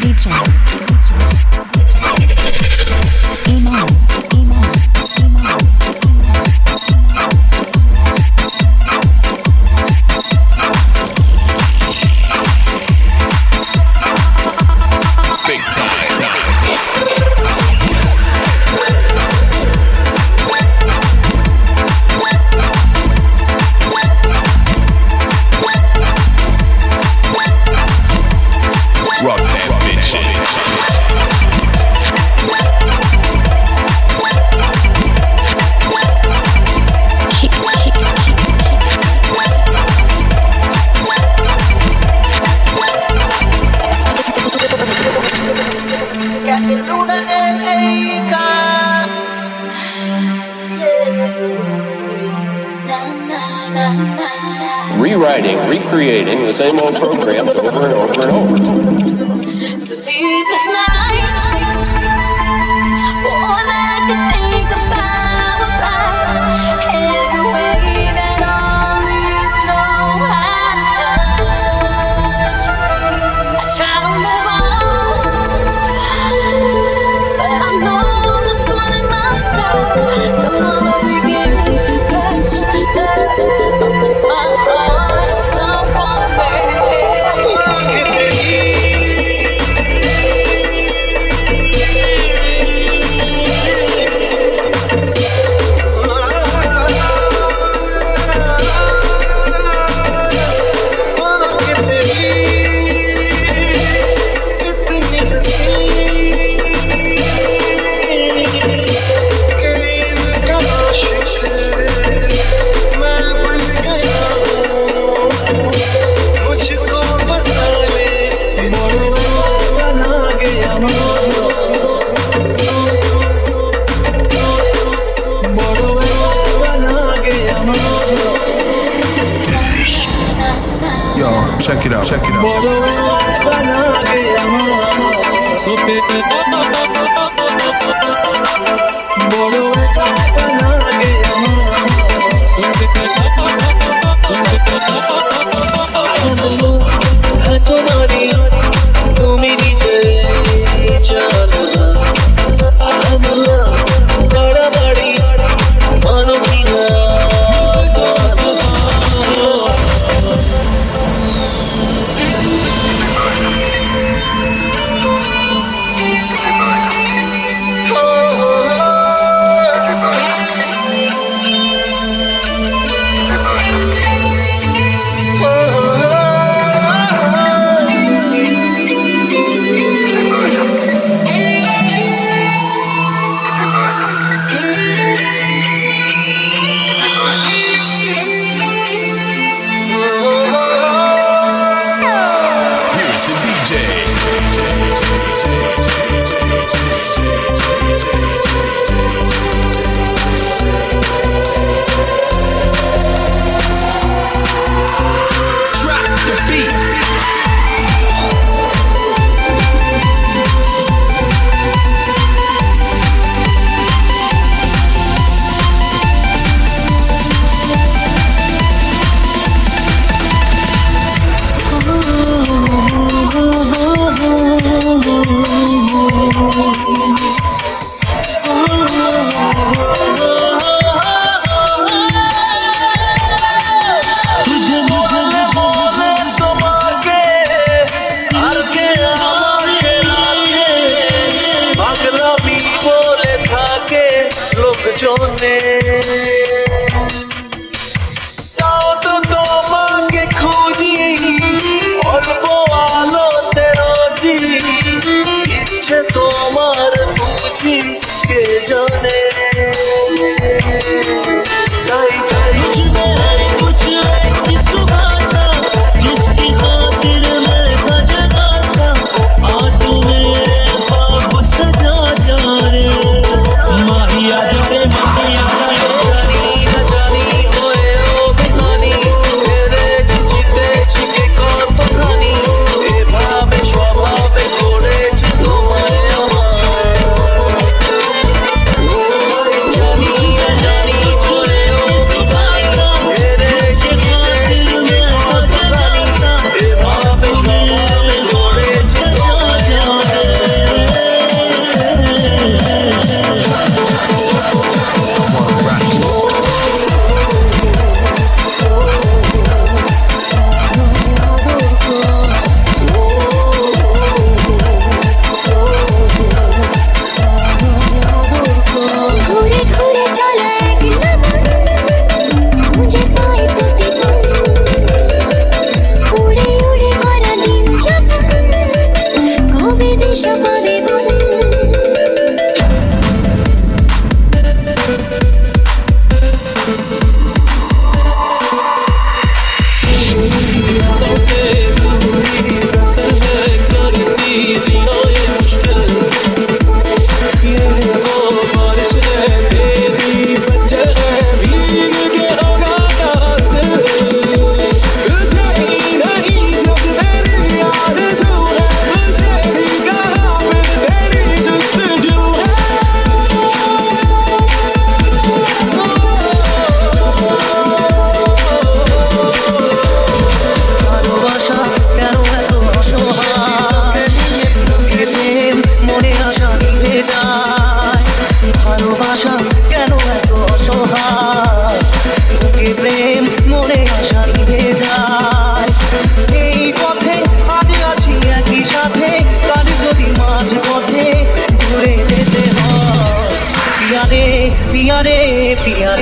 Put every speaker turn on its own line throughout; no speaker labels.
DJ.
rewriting, recreating the same old programs over and over and over.
trốn em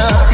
yeah.